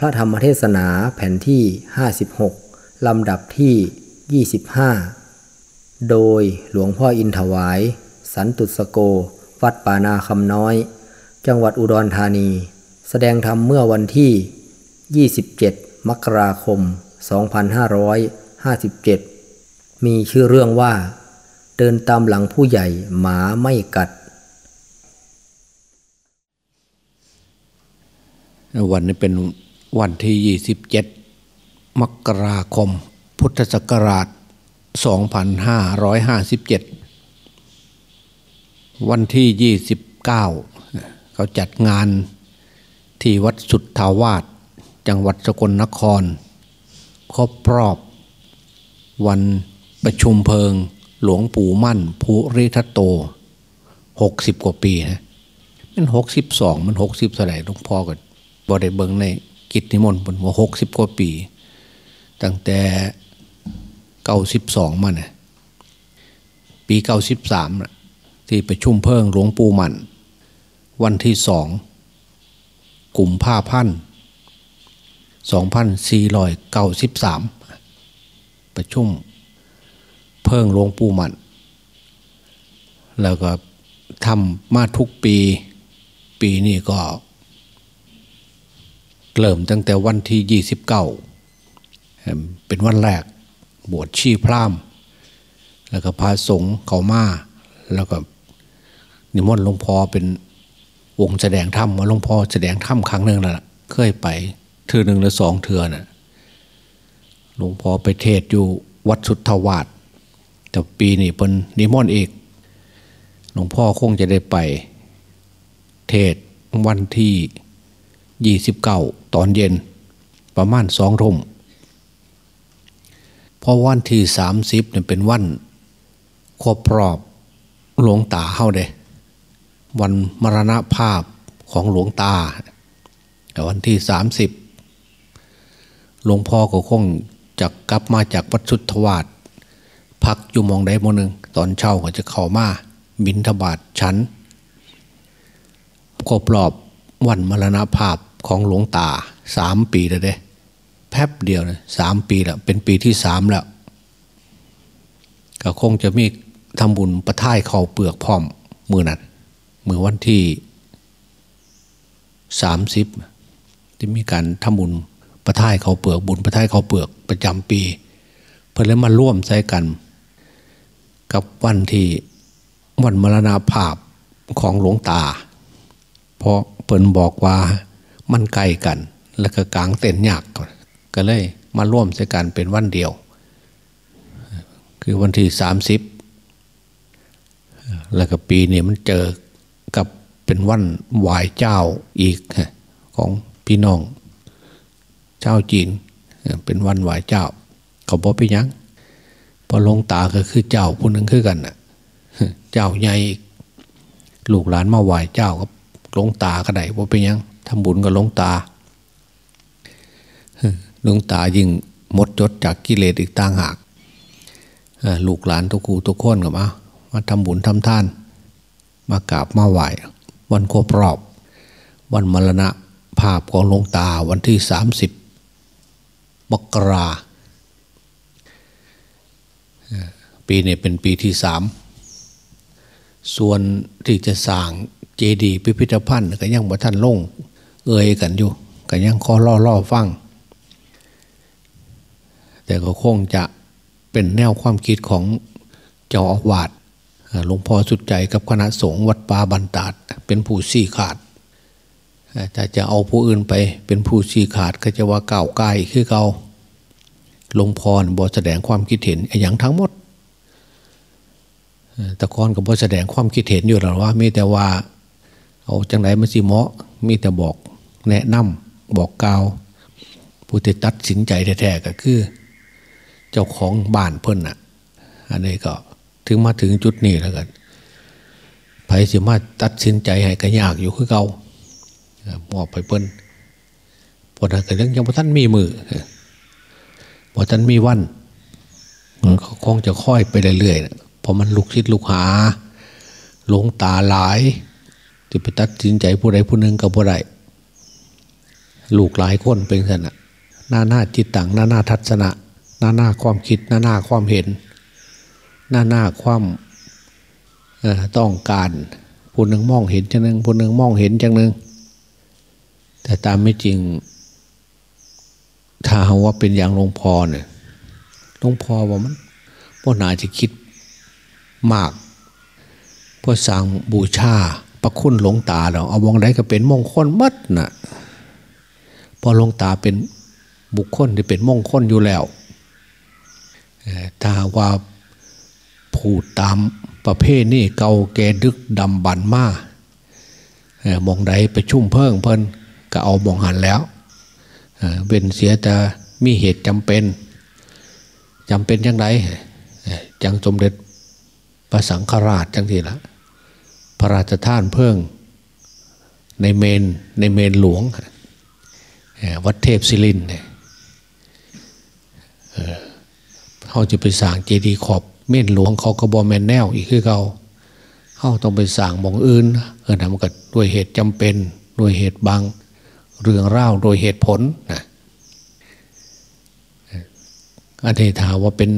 พระธรรมเทศนาแผ่นที่ 56 ลำดับที่ 25 โดยหลวงพ่ออินถวาย สันตุสโก วัดป่านาคำน้อย จังหวัดอุดรธานี แสดงธรรมเมื่อวันที่ 27 มกราคม 2557 มีชื่อเรื่องว่า เดินตามหลังผู้ใหญ่หมาไม่กัด วันนี้เป็น วันที่ 27 มกราคม พุทธศักราช 2557 วันที่ 29 เขาจัดงานที่วัดสุทธาวาสจังหวัดสกลนคร ครบรอบ วันประชุมเพลิงหลวงปู่มั่นภูริทัตโต 60 กว่าปีนะมัน62มัน60เท่าไหร่หลวงพ่อก็บอได้เบิงใน กิจนิมนต์บนหัวหกสิบกว่าปี ตั้งแต่เก้าสิบสองมาเนี่ยปีเก้าสิบสามที่ประชุมเพิ่งหลวงปู่มัน วันที่สองกลุ่มผ้าพันสองพันสี่ร้อยเก้าสิบสามประชุมเพิ่งหลวงปู่มัน แล้วก็ทำมาทุกปี ปีนี้ก็ เริ่มตั้งแต่วันที่ยี่สิบเก้าเป็นวันแรกบวชชีพรามแล้วก็พาสงฆ์เขามาแล้วก็นิมนต์หลวงพ่อเป็นวงแสดงธรรมาหลวงพ่อแสดงธรรมครั้งหนึ่งแล้วเคยไปเทือหนึ่งหรือสองเทือน่ะหลวงพ่อไปเทศอยู่วัดสุทธวาสแต่ปีนี้เป็นนิมนต์อีกหลวงพ่อคงจะได้ไปเทศวันที่ ยี่สิบเก้าตอนเย็น ประมาณสองทุ่มพราะวันที่สามสิบเนี่ยเป็นวันครบรอบหลวงตาเข้าเด้วันมรณภาพของหลวงตา แต่วันที่สามสิบหลวงพ่อก็คงจะกลับมาจากวัดสุทธวาสพักอยู่มองใดมองหนึ่งตอนเช้าก็จะเข้ามาบินทบาทชั้นครบรอบวันมรณภาพ ของหลวงตาสามปีแล้วเด้แป๊บเดียวนะสามปีแล้วเป็นปีที่สามแล้ว ก็คงจะมีทำบุญประท่ายเขาเปลือกพร้อมมือนั้นมือวันที่สามสิบที่มีการทำบุญประท่ายเขาเปลือกบุญประท่ายเขาเปลือกประจำปี เพื่อแล้วมาร่วมใช้กัน กับวันที่วันมรณาภาพของหลวงตา เพราะเปิ่นบอกว่า มันไกลกัน แล้วก็กลางเต็นยากก็เลยมาร่วมใช้กันเป็นวันเดียว คือวันที่สามสิบแล้วก็ปีนี้มันเจอกับเป็นวันไหวเจ้าอีกของพี่น้อง เจ้าจีนเป็นวันไหวเจ้า เขาบอกไปยังพอลงตาก็คือเจ้าผู้นึงคือกันน่ะเจ้าใหญ่ลูกหลานมาไหวเจ้าก็ลงตาก็ได้ว่าเป็นยัง ทำบุญกับหลวงตาหลวงตายิ่งมดจดจากกิเลสอีกต่างหากลูกหลานทุกคูทุกคนกับมามาทำบุญทำทาน มากราบมาไหว้วันครบรอบ วันมรณะภาพของหลวงตาวันที่สามสิบมกราปีนี้เป็นปีที่สามส่วนที่จะสร้างเจดีย์พิพิธภัณฑ์ก็ยังบ่ท่านลง เอ่ยกันอยู่ก็ยังคอล่อล่อฟัง แต่ก็คงจะเป็นแนวความคิดของเจ้าอาวาสหลวงพ่อสุดใจกับคณะสงฆ์วัดป่าบันตาดเป็นผู้สี่ขาดแต่จะเอาผู้อื่นไปเป็นผู้สี่ขาดก็จะว่าเก่าใกลคือเก่าหลวงพ่อบอแสดงความคิดเห็นอย่างทั้งหมดต่ก่อนก็บอแสดงความคิดเห็นอยู่หรอว่ามีแต่ว่า เอาจังไหนมันสิเหมาะมีแต่บอก แนะนำบอกกล่าวผู้ที่ตัดสินใจแท้ๆก็คือ เจ้าของบ้านเพิ่นอะ อันนี้ก็ถึงมาถึงจุดนี้แล้วกันไผสิมาตัดสินใจให้ก็ยากอยู่คือเก่ามอบไปเพิ่นพอถ้าเกิดเรื่องยังพอท่านมีมือพอท่านมีวันมันคงจะค่อยไปเรื่อยๆพอมันลุกชิดลุกหา หลงตาหลายที่ไปตัดสินใจผู้ใดผู้หนึ่งกับผู้ใด ลูกหลายคนเป็นขนาดหน้าหน้าจิตต่างหน้าหน้าทัศนะ หน้าหน้าความคิดหน้าหน้าความเห็น หน้าหน้าความต้องการผู้หนึ่งมองเห็นจังหนึ่งผู้หนึ่งมองเห็นจังหนึ่งแต่ตามไม่จริง ถ้าว่าเป็นอย่างหลวงพ่อเนี่ยหลวงพ่อว่ามันพ่อหนาจะคิดมากพื่อสร้างบูชาประคุณหลวงตาเราเอาวงใดก็เป็นมงคลมัดนะ่ะ พอหลวงตาเป็นบุคคลที่เป็นมงคลอยู่แล้วถ้าว่าผูดตามประเภทนี่เก่าแก่ดึกดำบันมามองใดไปชุ่มเพิ่งเพิ่นก็เอามองหันแล้วเป็นเสียแต่มีเหตุจำเป็นจำเป็นยังไงจังสมเด็จพระสังฆราชจังทีละพระราชทานเพิ่งในเมนในเมนหลวง วัดเทพศิรินเนี่ยเขาจะไปสั่งเจดีย์ขอบเม่นหลวงเขากระบอแมนแนวอีกคือเขาเขาต้องไปสั่งมองอื่นเออทำกันด้วยเหตุจำเป็นด้วยเหตุบางเรื่องเล่าโดยเหตุผลนะอันนี้ถามว่าเป็น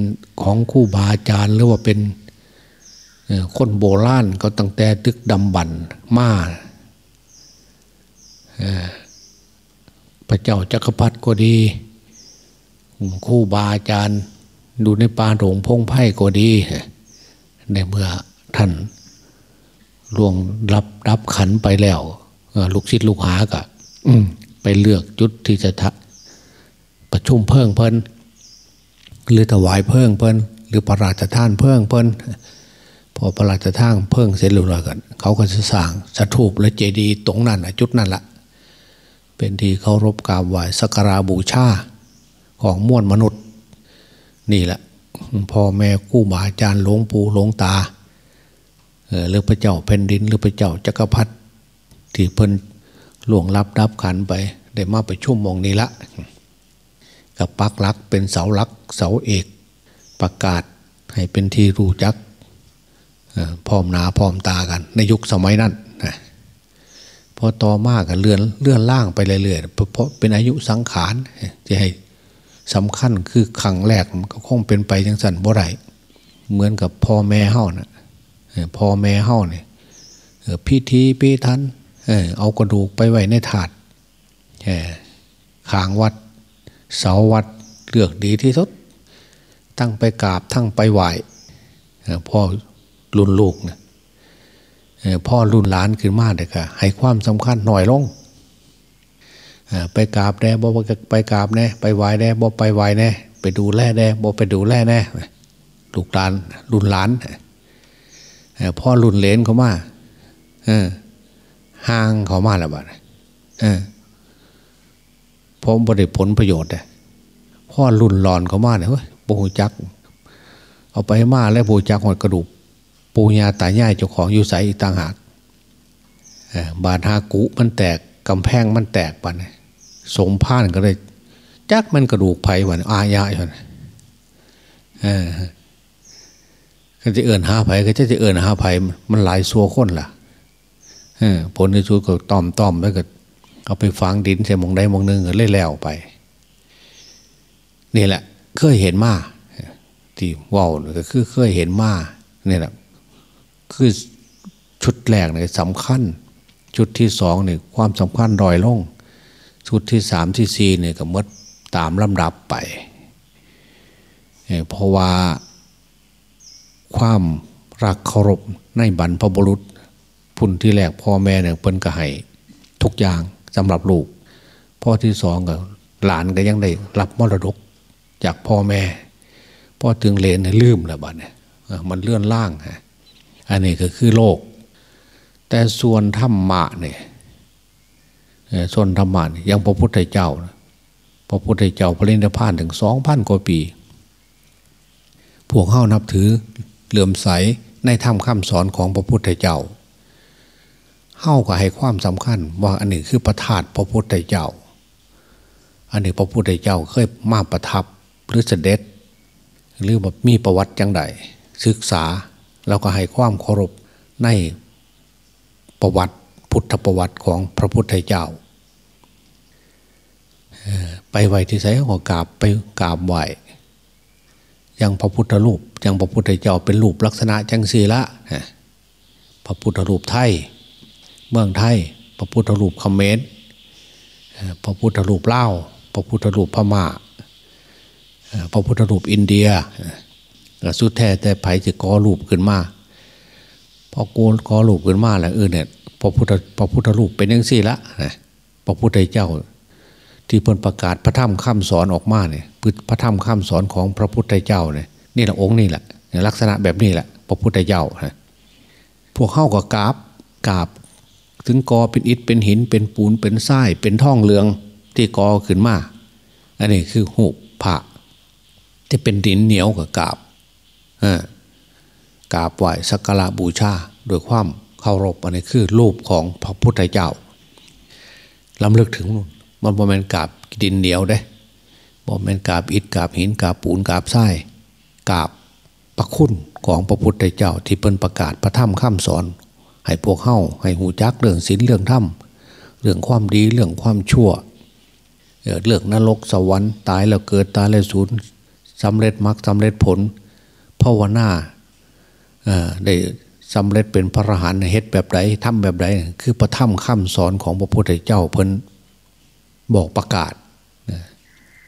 ของคู่บาอาจารย์หรือว่าเป็นคนโบราณเขาตั้งแต่ตึกดำบันมา พระเจ้าจักรพรรดิก็ดีคู่บาอาจารย์ดูในป่าหลงพงไพ่ก็ดี ในเมื่อท่านล่วงรับรับขันไปแล้วลูกศิษย์ลูกหากะไปเลือกจุดที่จะประชุมเพิ่งเพิ่นหรือถวายเพิ่งเพิ่นหรือพระราชทานเพิ่งเพิ่นพอพระราชทานเพิ่งเสร็จเรียบร้อยกันเขาก็จะสร้างสถูปและเจดีย์ตรงนั้นจุดนั้นละ เป็นที่เคารพกราบไหว้สักการบูชาของมวลมนุษย์ นี่แหละพ่อแม่กู้บาอาจารย์หลวงปู่หลวงตาหรือพระเจ้าแผ่นดิน หรือพระเจ้าจักรพรรดิที่เพิ่นหลวงรับรับขันไป ได้มาไปชุ่มมองนี้ละกับปักลักเป็นเสาลักเสาเอกประกาศให้เป็นที่รู้จักพร้อมหนาพร้อมตากัน ในยุคสมัยนั้น พอต่อมากกันเลื่อนเลื่อนล่างไปเรื่อยๆเพราะเป็นอายุสังขารจะให้สำคัญคือขังแรกมันก็คงเป็นไปจังสันบ่ไรเหมือนกับพ่อแม่เฮานะพ่อแม่เฮาเนี่ยพิธีปีทันเอากระดูกไปไว้ในถาดขางวัด เสาวัดเลือกดีที่สุดตั้งไปกราบทั้งไปไหวพ่อรุนลูกนะ พ่อรุ่นหลานขึ้นมาเด็กะให้ความสำคัญหน่อยลงไปกราบแน่บ่ไปกราบแน่ไปไหวแน่บ่ไปไหวแน่ไปดูแลแน่บ่ไปดูแลแน่ลูกหลานรุ่นหลานพ่อรุ่นเลนเขามาห่างเขามาแล้วบ้านเพราะบริผลประโยชน์เลยพ่อรุ่นหลอนเขามาเนี่ยเฮ้ยปูจัก เอาไปมาแล้วปูจักหอดกระดูก ปูญาตายายเจ้าของอยู่ใสอีกต่างหากบาดฮากุมันแตกกำแพงมันแตกไปะเนี่ยสมพานก็เลยจักมันกระดูกไผ่วันอายายวันก็จะเอื่นหาไผ่ก็จะจะเอื่นหาไผ่มันหลายซัวคนล่ะผลที่สุดก็ต้อมต้อมแล้วก็เอาไปฝังดินใส่มองใดมองหนึ่งก็เล่แล้วไป นี่แหละ เคยเห็นมาที่ว่าวก็คือเคยเห็นมาเนี่ยแหละ คือชุดแรกเนี่ยสำคัญ ชุดที่สองเนี่ยความสำคัญรอยลง ชุดที่สามที่สี่เนี่ยก็มดตามลำดับไปเพราะว่าความรักเคารพในบรรพบุรุษพุ่นที่แรกพ่อแม่เนี่ยเพิ่นก็ให้ทุกอย่างสำหรับลูกพ่อที่สองก็หลานก็ยังได้รับมรดกจากพ่อแม่พ่อถึงเลนเนี่ยลืมแล้วบ้านเนี่ยมันเลื่อนล่างฮะ อันนี้ก็คือโลก แต่ส่วนธรรมะเนี่ยส่วนธรรมะยังพระพุทธเจ้า พระพุทธเจ้าพระเนรพานถึงสองพันกว่าปี พวกเข้านับถือเหลื่อมใสในธรรมคำสอนของพระพุทธเจ้าเข้าก็ให้ความสำคัญว่าอันนี้คือประทาตพระพุทธเจ้า อันนี้พระพุทธเจ้าเคยมาประทับหรือเสด็จ หรือแบบมีประวัติจังใดศึกษา เราก็ให้ความเคารพในประวัติพุทธประวัติของพระพุทธเจ้าไปไหวที่ไสก็กราบไปกราบไหวยังพระพุทธรูปยังพระพุทธเจ้าเป็นรูปลักษณะจังสีละพระพุทธรูปไทย เมืองไทย พระพุทธรูปเขมรพระพุทธรูปเล่าพระพุทธรูปพม่าพระพุทธรูปอินเดีย สุดแท้แต่ไผ่จะก่อรูปขึ้นมาพอกูก่อรูปขึ้นมาแล้วเออเนี่ยพระพุทธพระพุทธรูปเป็นยังสี่ละพระพุทธเจ้า ที่เพิ่นประกาศพระธรรมข้ามสอนออกมาเนี่ยพระธรรมข้ามสอนของพระพุทธเจ้าเนี่ยนี่แหละองค์นี่แหละลักษณะแบบนี้แหละ พระพุทธเจ้าฮะพวกเข้ากับกราบกราบ ถึงกอเป็นอิฐเป็นหินเป็นปูนเป็นทรายเป็นทองเหลืองที่กอขึ้นมาอันนี้คือรูปพระที่เป็นดินเหนียวกับกราบ กราบไหว้สักการะบูชาโดยความเคารพอันนี้คือรูปของพระพุทธเจ้ารำลึกถึงมันบ่แม่นกราบดินเหนียวได้บ่แม่นกราบอิฐกราบหินกราบปูนกราบทรายกราบพระคุณของพระพุทธเจ้าที่เป็นประกาศพระธรรมข้ามสอน ให้พวกเข้าให้หูจักเรื่องศีลเรื่องธรรมเรื่องความดีเรื่องความชั่วเรื่องนรกสวรรค์ตายแล้วเกิดตายแล้วสูญสำเร็จมรรคสำเร็จผล ภาวนาได้สำเร็จเป็นพระอรหันต์เฮ็ดแบบไหนทำแบบไหนคือพระธรรมคำสอนของพระพุทธเจ้าเพิ่นบอกประกาศ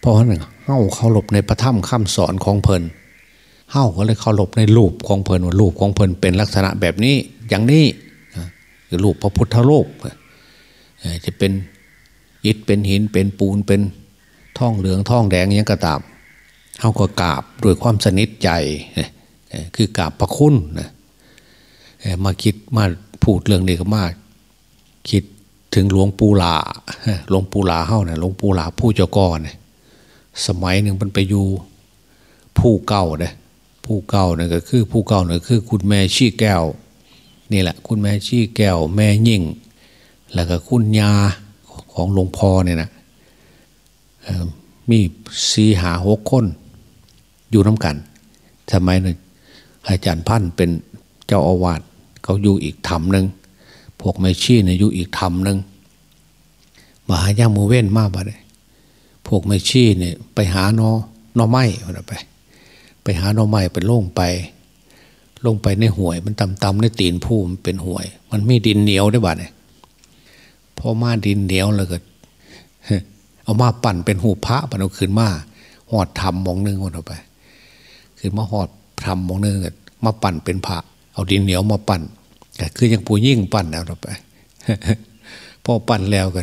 เพราะฉะนั้นเฮ้าเคารพในพระธรรมคำสอนของเพิ่นเฮ้าก็เลยเคารพในรูปของเพิ่นว่ารูปของเพิ่นเป็นลักษณะแบบนี้อย่างนี้คือรูปพระพุทธรูปจะเป็นอิฐเป็นหินเป็นปูนเป็นท่องเหลืองท่องแดงยังกระตาม เขาก็กราบด้วยความสนิทใจคือกราบพระคุณนะมาคิดมาพูดเรื่องนี้ก็มาคิดถึงหลวงปู่หลาหลวงปู่หลาเฮ้านี่ยหลวงปู่หลาผู้เจ้าก่อนสมัยหนึ่งมันไปอยู่ผู้เก่าเนี่ยผู้เก่าเนี่ยก็คือผู้เก่าเนี่ยคือ คุณแม่ชี้แก้ว นี่แหละ คุณแม่ชี้แก้ว แม่ยิ่ง แล้วก็คุณยาของหลวงพ่อเนี่ยนะมีสีหาหกคน อยู่น้ากันทำไมเนี่ยอาจารย์พันเป็นเจ้าอาวาสเขาอยู่อีกธรรมหนึ่งพวกไม่ชี้เนี่ยอยู่อีกธรรมหนึ่งมาหายามูเว้นมากไปเลยพวกไม่ชี้เนี่ยไปหานอนอไม้ไป ไปหานอไม้ไปลงไป ลงไปในห่วย มันตำๆในตีนผู้มันเป็นห่วย มันไม่ดินเหนียวได้บ้าเนี่ยพอมาดินเหนียวแล้วก็เอามาปั่นเป็นหูพระปั่นเอาขึ้นมาหอดทำมองนึงคนออกไป คือมาหอดทำมองนึงมาปั่นเป็นพระเอาดินเหนียวมาปั่นก็คือยังปูยิ่งปั่นแล้วเราไปพอปั่นแล้วก็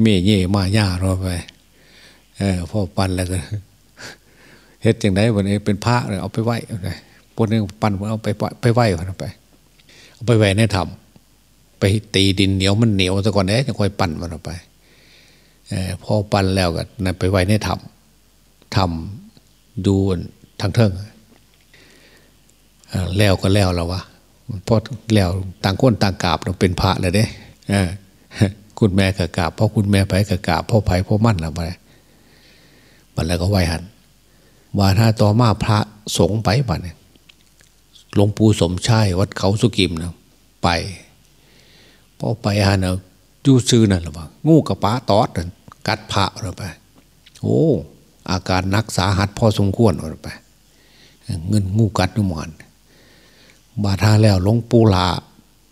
เม่เย่มาย่าเราไปเออพอปั่นแล้วก็เฮ็ดอย่างไรวันนี้เป็นพระเลยเอาไปไหว้ไปปนนึงปั่นเอาไปไปไหว้เอาไป เอาไปไหว้ในธรรมไปตีดินเหนียวมันเหนียวซะก่อนเด้จะค่อยปั่นมันออกไปอพอปั่นแล้วก็นั่นไปไหว้ในธรรมธรรมดู ทางเทิงแล้วก็แล้วแล้ววะเพราะแล้วต่างคนต่างกราบเราเป็นพระเลยเด้คุณแม่ก็กราบพ่อคุณแม่ไปก็กราบพ่อไผ่พ่อมั่นเราไปบัดแล้วก็ไหวหันว่าถ้าต่อมาพระสงฆ์ไปบัดเนี่ยหลวงปู่สมชายวัดเขาสุกิมนะไปพอไปฮะเนาะยูซื้อนั่นหรือเปล่างูกระป๋าตอดกัดพระเราไป โอ้ อาการนักสาหัสพอสมควรเราไป เงินงูกัดนุมานบาทาแล้วหลวงปู่ลา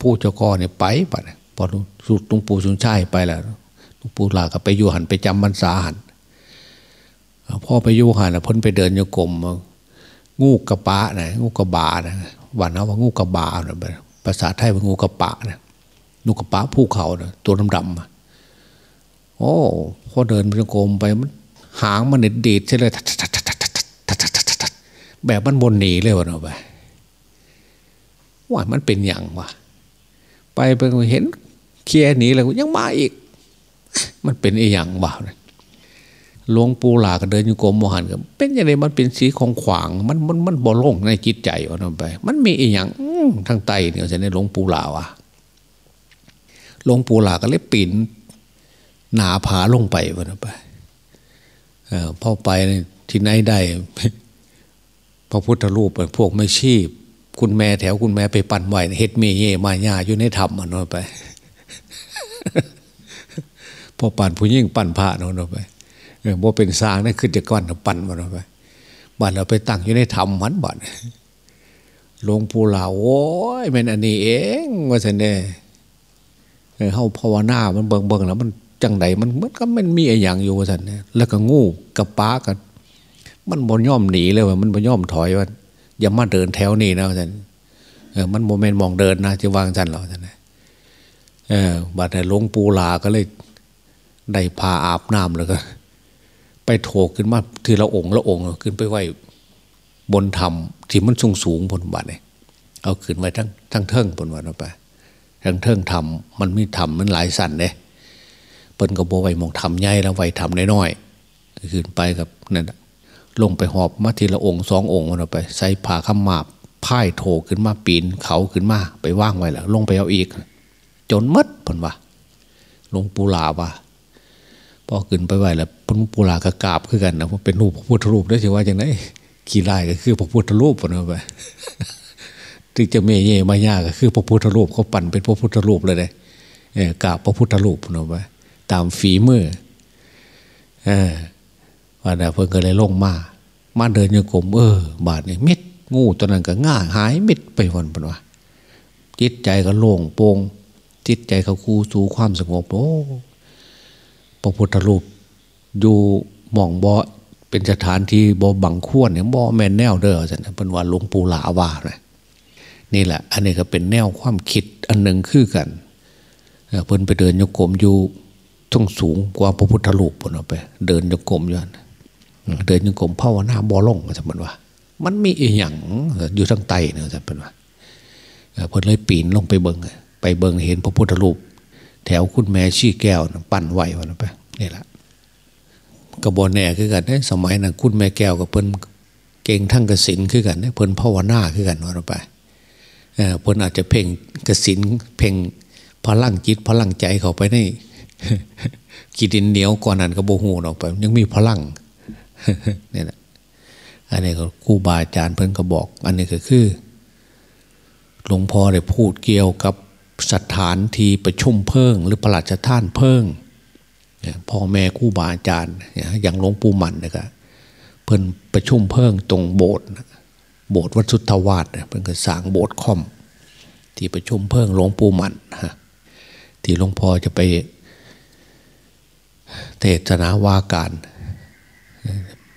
ผู้เจ้าก่อเนี่ยไปปะพอสุดหลวงปู่สุนชัยไปแล้วหลวงปู่ลาก็ไปอยู่หันไปจำบรรษาหันพ่อไปอยู่หันพ้นไปเดินโยกมงูกระปะนะงูกระบานะวันนั้นว่างูกระบานะภาษาไทยว่างูกระปะนะงูกระปะภูเขานะตัวดำๆโอ้พอเดินไปโยกมไปมันหางมันเด็ดเดีดใช่เลย แบบมันบนหนีเลยวะเนาะไปว่ามันเป็นอย่างวะไปไปเห็นเคลียหนีแล้วยังมาอีก มันเป็นไอ้อย่างวะหลวงปู่หลาก็เดินอยู่กรมมหันก็เป็นยังไงมันเป็นสีของขวาง มันมันมันบ่ลงในจิตใจวะนั่นไป มันมีไอ้อย่างทางไตเนี่ยจะในหลวงปู่หลาวะหลวงปู่หลาก็เลยปีนหนาผาลงไปวะนั่นไปเออพอไปที่ไหนได้ พระพุทธรูปพวกไม่ชีพ คุณแม่แถวคุณแม่ไปปั่นไหวเฮ็ดเมยเย่มาญาอยู่ในธรรมมันไปพอปั่นผู้ยิ่งปั่นพระนอนไปเออบ่เป็นสร้างนั่นคือจะก้อนปั่นมันไปบ้านเราไปตั้งอยู่ในธรรมมันบ้านหลวงปู่เหลาโอ้ยเป็นอันนี้เองว่าสันเน่เฮาภาวนามันเบิ่งเบิ่งแล้วมันจังไดมันมันก็มันมีอะไรอย่างอยู่ว่าสันเนี่แล้วก็งูกับป้ากัน มันบ่ย่อมหนีเลยว่ามันบ่ย่อมถอยว่าอย่ามาเดินแถวนี้นะว่านเออมันโมเมนต์มองเดินนะจะวางสันหรอสันเออบัดนี้หลวงปู่หลาก็เลยได้พาอาบน้ำแล้วก็ ไปโถขึ้นมาทีละองค์ละองค์ขึ้นไปไหวบนธรรมที่มันสูงสูงบนบัดเนี่ยเอาขึ้นไว้ทั้งทั้งเทิงบนวันไปทั้งเทิงธรรมมันมีธรรมมันหลายสันเลยเปิ้นก็บไหวมองธรรมใหญ่แล้วไหวธรรมน้อยๆขึ้นไปกับนั่น ลงไปหอบมาทีละองค์สององค์มันไป ใส่ผ้าขมาบพ่ายโถขึ้นมาปีนเขาขึ้นมา ไปว่างไว้แล้วลงไปเอาอีก จนมัดผลว่าลงปูลาว่าพอขึ้นไปไหวแล้วพระปูลากระกาบขึ้นกันนะเป็นรูปพระพุทธรูปได้ใช่ว่าอย่างไรขี่ไล่ก็คือพระพุทธรูปนะไปที่จะเมย์เย่มายาก็คือพระพุทธรูปเขาปั่นเป็นพระพุทธรูปเลยเลยกราบพระพุทธรูปนะไปตามฝีมือเออ ว่าแต่เพิ่งก็เลยลงมา มาเดินโยกมเออบาดเนี่ยมิดงูตัวนั้นก็ง่าหายมิดไปวันปนวะจิตใจก็โล่งโปร่งจิตใจเขาคูสู่ความสงบโอ้พระพุทธรูปอยู่หม่องบ่อเป็นสถานที่บ่อบังควรเนี่ยบ่อแม่นแนวเด้อสันเป็นว่าหลวงปู่หลาว่านะนี่แหละ อันนี้ก็เป็นแนวความคิดอันหนึ่งคือกันเพิ่นไปเดินโยกมอยู่ต้องสูงกว่าพระพุทธรูปนเอาไป เดินโยกมอยู่ เดินโยกมภาวนาบ่ลงสันเป็นว่า มันมีอีหยังอยู่ทางใต้เนี่ยสันเป็นว่าเพิ่นเลยปีนลงไปเบิงไปเบิงเห็นพระพุทธรูป แถวคุณแม่ชี้แก้วปั่นไหววันไปนี่แหละกระบวนแหน่คือกันในสมัยนั้นคุณแม่แก้วกับเพิ่นเก่งทั้งกสินคือกันเพิ่นภาวนาคือกันวันไปเพิ่นอาจจะเพ่งกสินเพ่งพลังจิตพลังใจเขาไปในกิดินเหนียวก่อนนั้นก็โบหูออกไป ยังมีพลัง นี่แหละอันนี้ก็ครูบาอาจารย์เพิ่นก็บอก อันนี้ก็คือหลวงพ่อได้พูดเกี่ยวกับสถานที่ประชุมเพิ่ง หรือประหลัดท่านเพิ่งพ่อแม่คู่บาอาจารย์อย่างหลวงปู่มันนะครับเพิ่นประชุมเพิ่งตรงโบสถ์โบสถ์วัดสุทธวาสเพิ่นก็สร้างโบสถ์คอม ที่ประชุมเพิ่งหลวงปู่มันฮะที่หลวงพ่อจะไปเทศนาวาการ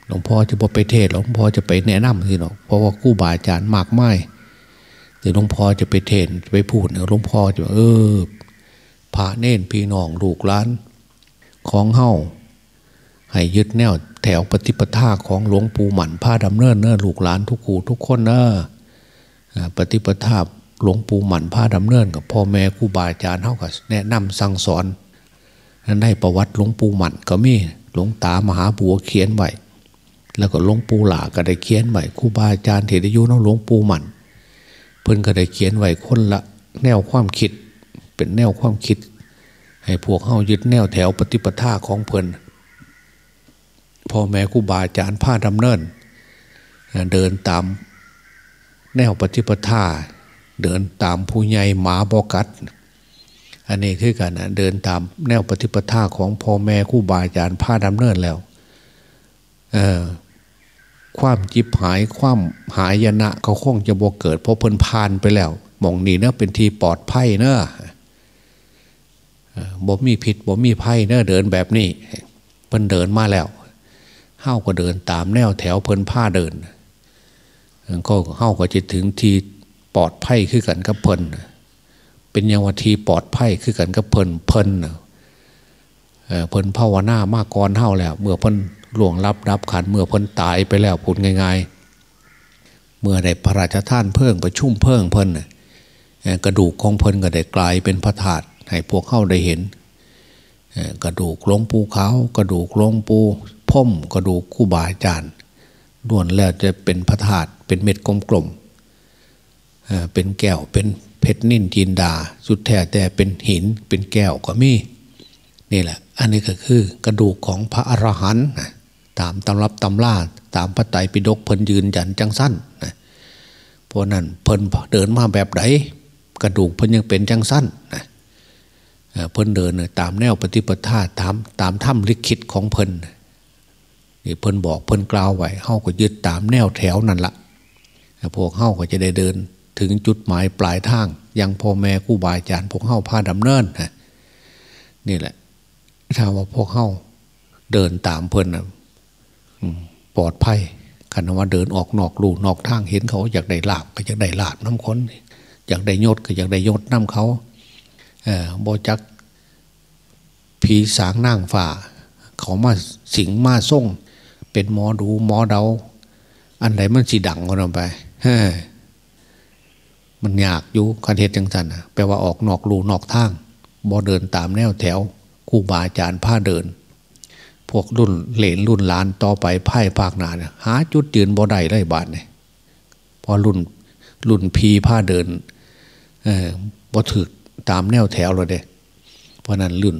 หลวงพ่อจะพอไปเทศหลวงพ่อจะไปแนะนำสิเนาะเพราะว่าคู่บาอาจารย์มากไม่แต่หลวงพ่อจะไปเทศไปพูดหลวงพ่อจะเออพระเน่นพี่น้องลูกหลาน ของเฮาให้ยึดแนวแถวปฏิปทาของหลวงปู่หมันผ้าดำเนินเนอลูกหลานทุกขู่ทุกคนเนอปฏิปทาหลวงปู่หมันผ้าดำเนินกับพ่อแม่ครูบาอาจารย์เท่ากับแนะนำสั่งสอนนั่นประวัติหลวงปู่หมันก็มี หลวงตามหาบัวเขียนไว้แล้วก็หลวงปู่หลาก็ได้เขียนไว้ครูบาอาจารย์เทศยุน้องหลวงปู่หมันเพิ่นก็ได้เขียนไว้คนละแนวความคิด เป็นแนวความคิด ให้พวกเข้ายึดแนวแถวปฏิปทาของเพลินพ่อแม่ครูบาอาจารย์ผ้าดำเนิน เดินตามแนวปฏิปทาเดินตามผู้ใหญ่หมาบอกัด อันนี้คือกันนะเดินตามแนวปฏิปทาของพ่อแม่ครูบาอาจารย์ผ้าดำเนินแล้วความจิบหายความหายนะเขาคงจะบกเกิด เพราะเพิ่นพานไปแล้วมองนี่เนะเป็นทีปลอดภัยเนอะบ่มีผิดบ่มีภัยเนอะเดินแบบนี้เพิ่นเดินมาแล้วเฮ้าก็เดินตามแนวแถวเพิ่นผ้าเดินก็เฮ้าก็จะถึงทีปลอดภัยขึ้นกันกับเพิ่น เป็นยังวัทีปลอดภัยขึ้นกันกับเพิ่นเพิ่นเพิ่นภาวนามากกรเฮ้าแล้ว เมื่อเพิ่นหลวงรับรับขันเมื่อเพิ่นตายไปแล้วพูดง่ายๆ เมื่อได้พระราชท่านเพิ่งประชุ่มเพิ่งเพิ่นกระดูกของเพิ่นก็ได้กลายเป็นพระธาตุให้พวกเข้าได้เห็น กระดูกหลวงปู่ขากระดูกหลวงปูพ่มกระดูกคู่บาอาจารย์ล้วนแล้วจะเป็นพระธาตุเป็นเม็ดกลมๆเป็นแก้วเป็น เพชรนิ่นจินดา สุดแท้แต่เป็นหินเป็นแก้วก็มีนี่แหละ อันนี้ก็คือกระดูกของพระอรหันต์ตามตำรับตำล่าตามพระไตรปิฎกเพิ่นยืนยันจังสั้นนะเพราะนั้นเพิ่นเดินมาแบบไหนกระดูกเพิ่นยังเป็นจังสั้นนะเพิ่นเดินตามแนวปฏิปทาตามตามถ้ำลิขิตของเพิ่นนี่เพิ่นบอกเพิ่นกล่าวไว้เฮาก็ยึดตามแนวแถวนั่นละพวกเฮาก็จะได้เดิน ถึงจุดหมายปลายทางยังพ่อแม่กู้บาอาจารย์พวกเฮาพาดำเนินฮะนี่แหละถ้าว่าพวกเฮาเดินตามเพิ่นนะปลอดภัยคันว่าเดินออกนอกลู่นอกทางเห็นเขาอยากได้ลาบก็อยากได้ลาบน้ำค้นอยากได้ยศก็อยากได้ยศน้ำเขาเออบจักผีสางนั่งฝ่า เขามาสิงมาส่งเป็นหมอดูหมอเดา อันไหนมันสีดังกันไปเฮ้ มันยากอยู่คันเทศจังสันแปลว่าออกนอกลูนอกทางบ่เดินตามแนวแถวครูบาอาจารย์ผ้าเดิน พวกรุ่นเหลนรุ่นหลานต่อไปไพ่ภาคหนาเนี่ยหาจุดยืนบ่ได้เลยบาทเนี่ยพอรุ่นรุ่นพีผ้าเดินเออบ่ถึกตามแนวแถวเลยเด้เพราะนั้นรุ่น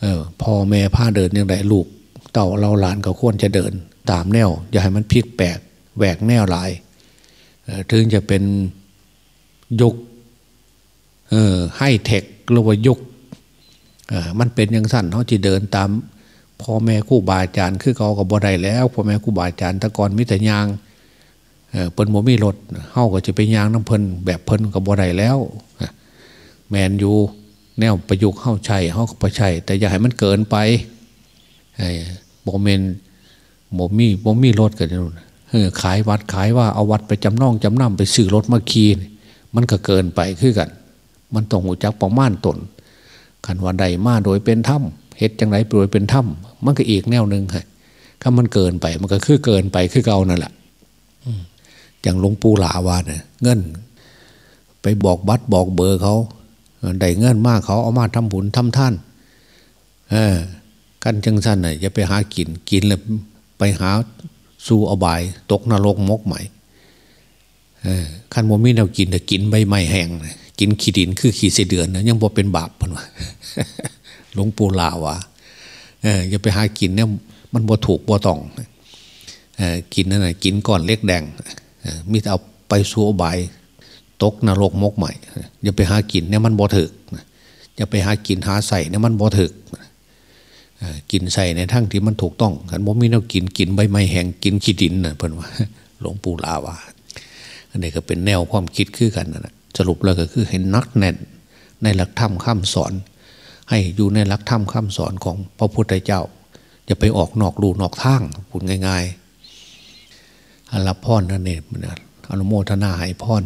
เออพ่อแม่ผ้าเดินยังไงลูก เต่าเราหลานก็ควรจะเดิน ตามแนว อย่าให้มันพลิกแปลกแหวกแนวหลายถึงจะเป็น ยกเออให้เทคหรือว่ายกมันเป็นอย่างสั้นเขาจะเดินตามพ่อแม่คู่บาอาจารย์คือเขากับบ่ได้แล้วพ่อแม่คู่บาอาจารย์ตะกอนมิตรยางเปิ้นโมมีรถเฮาก็จะไปยางน้ำเพิ่นแบบเพิ่นกับบ่ได้แล้วแมนยูแนวประยุกต์เข้าใช่เฮาก็ประใช่แต่อย่าให้มันเกินไปโมเมนโมมีโมมีรถกันนู่นขายวัดขายว่าเอาวัดไปจำนองจำนำไปซื้อรถมาขี่ มันก็เกินไปคือกัน มันต้องหูจักประมาณตนขันวันใดมาโดยเป็นถ้ำเฮ็ดจังไรโดยเป็นถ้ำมันก็อีกแนวหนึ่งค่ะถ้ามันเกินไปมันก็คือเกินไปคือเก่านั่นแหละอย่างหลวงปู่หลาวานเนี่ยเงิน ไปบอกบัตรบอกเบอร์เขาได้เงินมากเขาเอามาทำบุญทำท่าน เออกันจังสั้นน่ะอย่าไปหากินกินแล้วไปหาสู้อบาย ตกนรกมกใหม่ ขั้นโมมีแนวกินแต่กินใบไม้แห้งกินขี้ดินคือขี้เสเดือนนะยังบ่เป็นบาปพันวะหลวงปู่ลาวะเอออย่าไปหากินเนี่ยมันบ่ถูกบ่ต้องเออกินนั่นแหะกินก่อนเล็กแดงมิเอาไปสู้อบายตกนรกมกใหม่อย่าไปหากินเนี่ยมันบ่ถึกอย่าไปหากินหาใส่เนี่ยมันบ่ถึกกินใส่ในทั้งที่มันถูกต้องขันบ่มีแนวกินกินใบไม้แห้งกินขี้ดินนะเพิ่นว่าหลวงปู่ลาวา อันนี้ก็เป็นแนวความคิดคือกันนะสรุปแล้วก็คือให้นักแน่นในหลักธรรมข้ามสอน ให้อยู่ในหลักธรรมข้ามสอนของพระพุทธเจ้าอย่าไปออกนอกรูนอกทางพูดง่ายๆอัลลพรนั่นเองอนุโมทนาให้พร